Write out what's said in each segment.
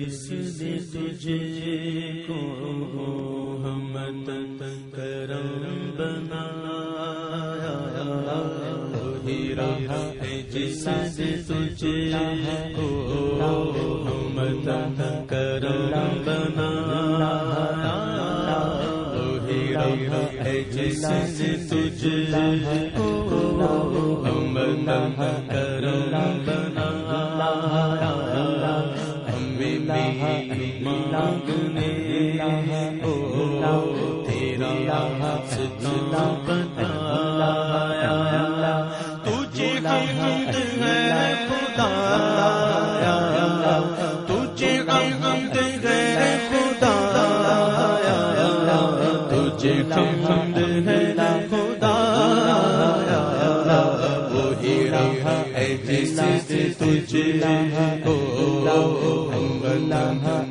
جس نے تجھے کو ہم کرم بنایا وہی راہ ہے جس نے تجھے کو ہم کرم بنایا وہی راہ ہے جس نے تجھے کو ہم تیرا سجنا بتایا تجھے حمد ہے خدا تجھے حمد ہے خدا تجھے حمد ہے خدا وہی راہ ہے جس سے تجھے کو ہم کرنا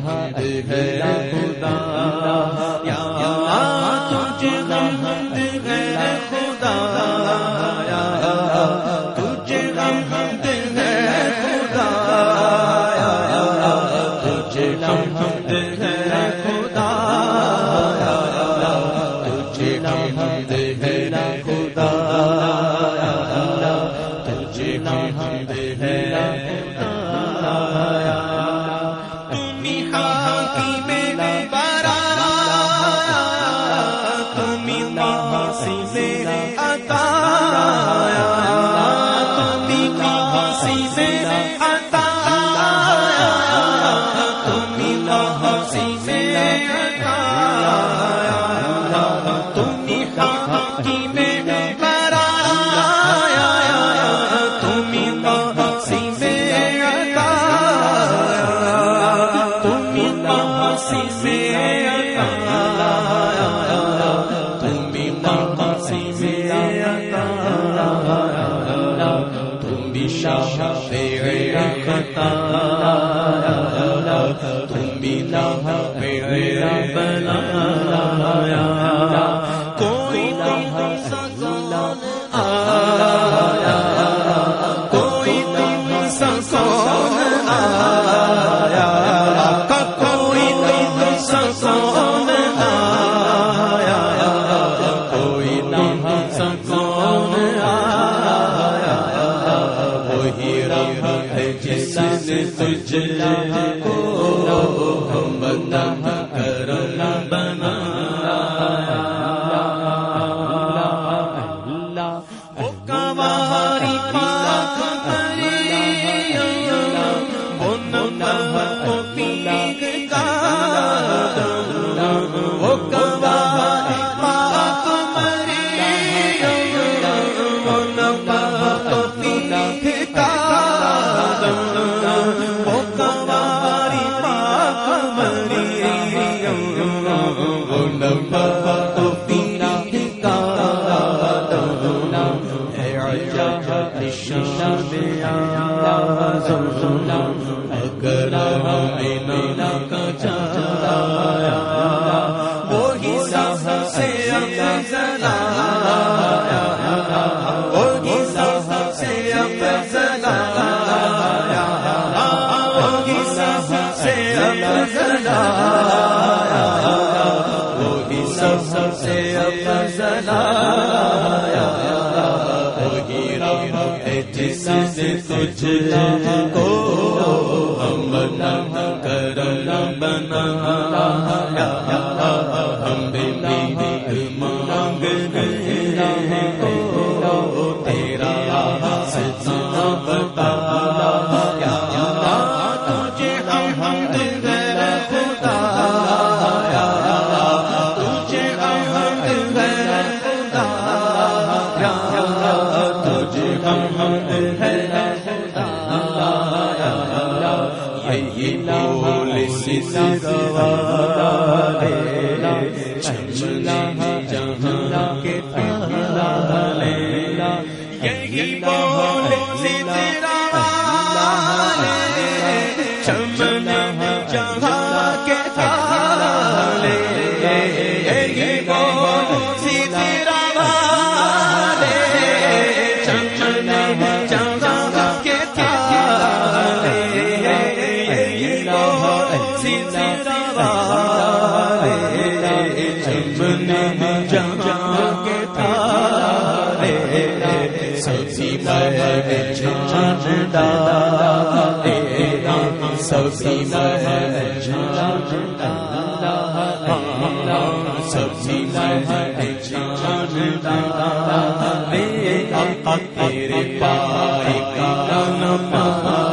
خدا یا تجھے حمد ہے خدا تجھے حمد ہے خدا تجھے خدا میرے عطا تم بھی لاہ تیرے کا اگر ہمیں نینا کا اجلا کو کرنا بنا تیرا تجھے ہم تجھے ہم تجھے ہم ہے چمن جہاں کے جمنا جہاں کے تارے سبزی میں جان ڈالے سبزی میں جان ڈالا سبزی میں تیرے پائے کا نمک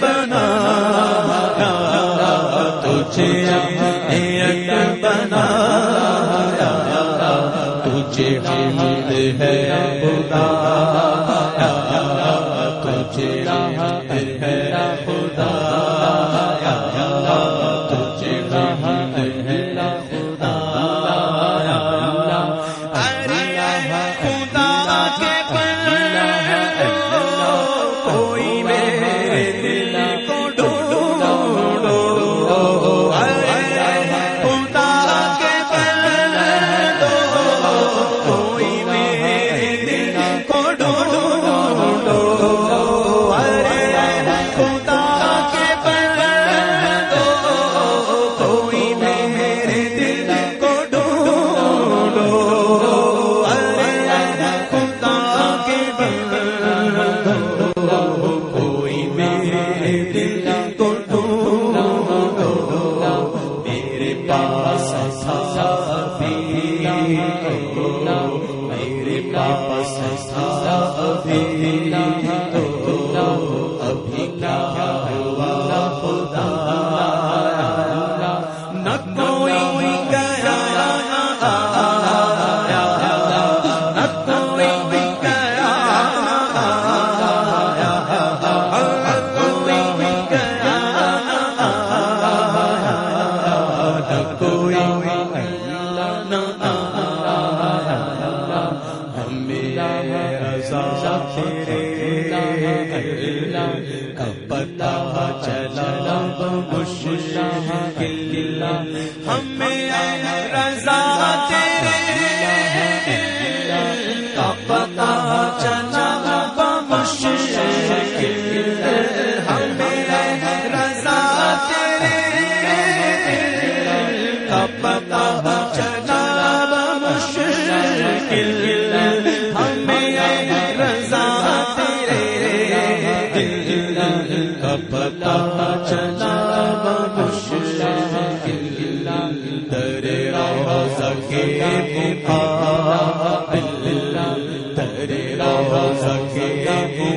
بنا تجھے ایک بنا تجھے حمد ہے خدا تجھے حمد ہے خدا تجھے ہمیں رضا تیرے ہے